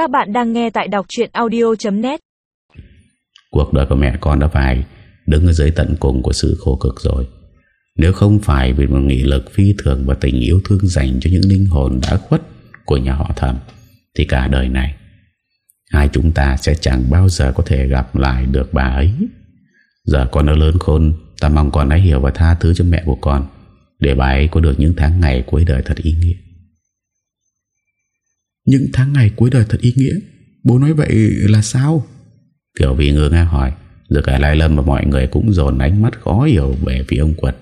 Các bạn đang nghe tại đọc chuyện audio.net Cuộc đời của mẹ con đã phải đứng ở dưới tận cùng của sự khổ cực rồi. Nếu không phải vì một nghị lực phi thường và tình yêu thương dành cho những linh hồn đã khuất của nhà họ thầm, thì cả đời này, hai chúng ta sẽ chẳng bao giờ có thể gặp lại được bà ấy. Giờ con đã lớn khôn, ta mong con hãy hiểu và tha thứ cho mẹ của con, để bà ấy có được những tháng ngày cuối đời thật ý nghĩa. Những tháng ngày cuối đời thật ý nghĩa. Bố nói vậy là sao? Kiểu vì ngơ ngác hỏi, Rồi cả Lai Lâm và mọi người cũng dồn ánh mắt khó hiểu về phía ông Quân.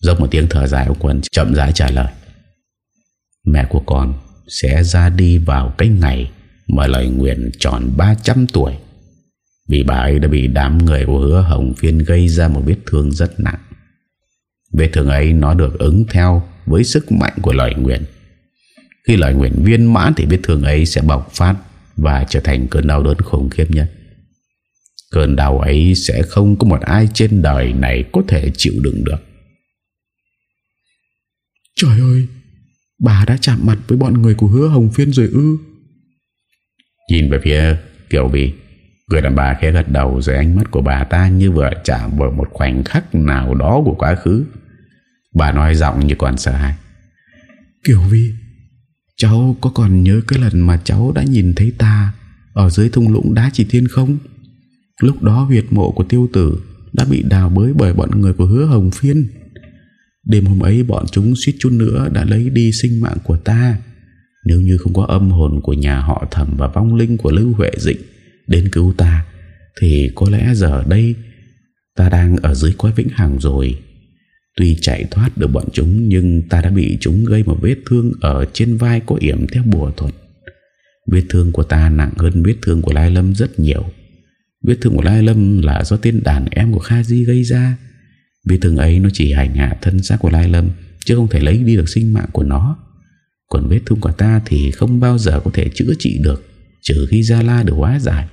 Dốc một tiếng thở dài, ông Quân chậm rãi trả lời. Mẹ của con sẽ ra đi vào cái ngày mà lời nguyện tròn 300 tuổi. Vì bà ấy đã bị đám người của hứa Hồng Phiên gây ra một vết thương rất nặng. Vết thương ấy nó được ứng theo với sức mạnh của lời nguyện khi lời nguyện viên mãn thì vết thương ấy sẽ bộc phát và trở thành cơn đau đớn khủng khiếp nhất. Cơn đau ấy sẽ không có một ai trên đời này có thể chịu đựng được. Trời ơi, bà đã chạm mặt với bọn người của hứa Hồng Phiên rồi ư. Nhìn về phía Kiều Vi, người đàn bà khẽ gật đầu rồi ánh mắt của bà ta như vừa chạm vào một khoảnh khắc nào đó của quá khứ. Bà nói giọng như còn sợ hãi. Kiều Vi, Cháu có còn nhớ cái lần mà cháu đã nhìn thấy ta Ở dưới thung lũng đá chỉ thiên không? Lúc đó huyệt mộ của tiêu tử Đã bị đào bới bởi bọn người của hứa hồng phiên. Đêm hôm ấy bọn chúng suýt chút nữa Đã lấy đi sinh mạng của ta. Nếu như không có âm hồn của nhà họ thẩm Và vong linh của Lưu Huệ Dịnh Đến cứu ta, Thì có lẽ giờ đây Ta đang ở dưới quái vĩnh hằng rồi. Tuy chạy thoát được bọn chúng, Nhưng ta đã bị chúng gây một vết thương Ở trên vai có yểm theo bùa thuật. Vết thương của ta nặng hơn Vết thương của Lai Lâm rất nhiều. Vết thương của Lai Lâm là do tên đàn em của Kha Di gây ra. Vết thương ấy nó chỉ hành hạ thân xác của Lai Lâm, Chứ không thể lấy đi được sinh mạng của nó. Còn vết thương của ta thì không bao giờ có thể chữa trị được, Trừ khi Gia La được hóa giải.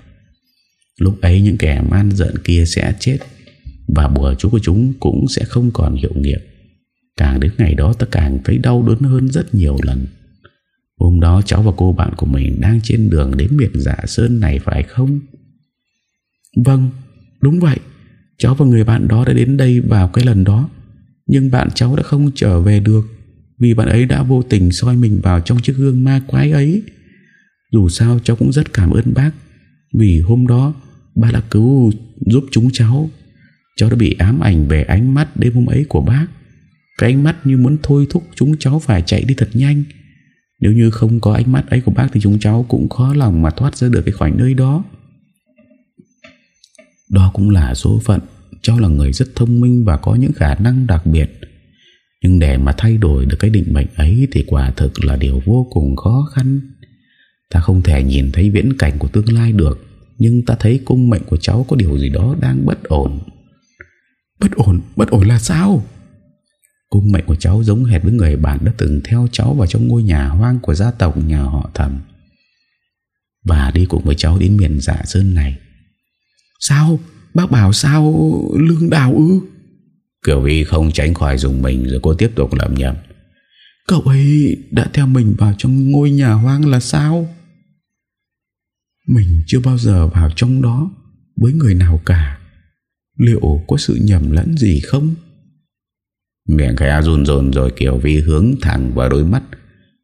Lúc ấy những kẻ man giận kia sẽ chết và bùa chú của chúng cũng sẽ không còn hiệu nghiệm. Càng đến ngày đó ta càng thấy đau đớn hơn rất nhiều lần. Hôm đó cháu và cô bạn của mình đang trên đường đến miền giả dạ sơn này phải không? Vâng, đúng vậy. Cháu và người bạn đó đã đến đây vào cái lần đó. Nhưng bạn cháu đã không trở về được Vì bạn ấy đã vô tình soi mình vào trong chiếc gương ma quái ấy. Dù sao cháu cũng rất cảm ơn bác Vì hôm đó Bác đã cứu giúp chúng cháu. Cháu đã bị ám ảnh về ánh mắt đêm hôm ấy của bác. Cái ánh mắt như muốn thôi thúc chúng cháu phải chạy đi thật nhanh. Nếu như không có ánh mắt ấy của bác Thì chúng cháu cũng khó lòng mà thoát ra được cái khỏi nơi đó. Đó cũng là số phận. Cháu là người rất thông minh và có những khả năng đặc biệt. Nhưng để mà thay đổi được cái định mệnh ấy Thì quả thực là điều vô cùng khó khăn. Ta không thể nhìn thấy viễn cảnh của tương lai được, Nhưng ta thấy cung mệnh của cháu có điều gì đó đang bất ổn. Bất ổn, là sao? Cung mệnh của cháu giống hệt với người bạn đã từng theo cháu vào trong ngôi nhà hoang của gia tộc nhà họ thầm. Và đi cùng với cháu đến miền dạ sơn này. Sao? Bác bảo sao lương đào ư? Kiều Vi không tránh khỏi dùng mình rồi cô tiếp tục lầm nhầm. Cậu ấy đã theo mình vào trong ngôi nhà hoang là sao? Mình chưa bao giờ vào trong đó với người nào cả. Liệu có sự nhầm lẫn gì không? Miệng khẽ run run rồi Kiều Vi hướng thẳng vào đôi mắt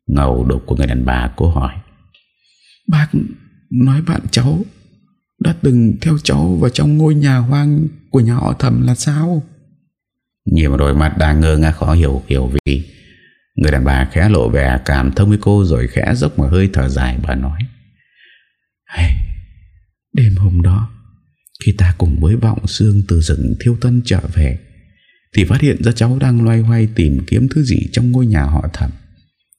ngầu đục của người đàn bà cô hỏi. Bác nói bạn cháu đã từng theo cháu vào trong ngôi nhà hoang của nhà họ thầm là sao? Nhìn đôi mắt đang ngơ ngác khó hiểu Kiều Vi. Người đàn bà khẽ lộ vẻ cảm thông với cô rồi khẽ dốc một hơi thở dài bà nói. Hey, đêm hôm đó khi ta cùng với vọng xương từ rừng thiêu tân trở về, Thì phát hiện ra cháu đang loay hoay tìm kiếm thứ gì trong ngôi nhà họ thẩm.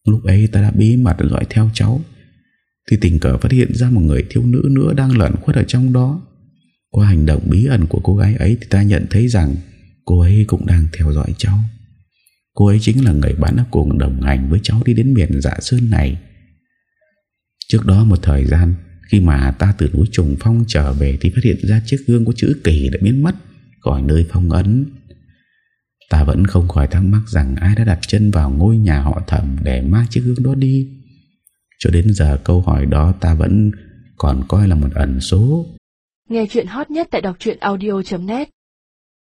Lúc ấy ta đã bí mật dõi theo cháu, Thì tình cờ phát hiện ra một người thiếu nữ nữa đang lẩn khuất ở trong đó. Qua hành động bí ẩn của cô gái ấy thì ta nhận thấy rằng cô ấy cũng đang theo dõi cháu. Cô ấy chính là người bạn đã cùng đồng hành với cháu đi đến miền dạ sơn này. Trước đó một thời gian khi mà ta từ núi trùng phong trở về Thì phát hiện ra chiếc gương có chữ kỳ đã biến mất Khỏi nơi phong ấn. Ta vẫn không khỏi thắc mắc rằng Ai đã đặt chân vào ngôi nhà họ thẩm Để mang chiếc gương đó đi. Cho đến giờ câu hỏi đó ta vẫn còn coi là một ẩn số. Nghe chuyện hot nhất tại đọc audio.net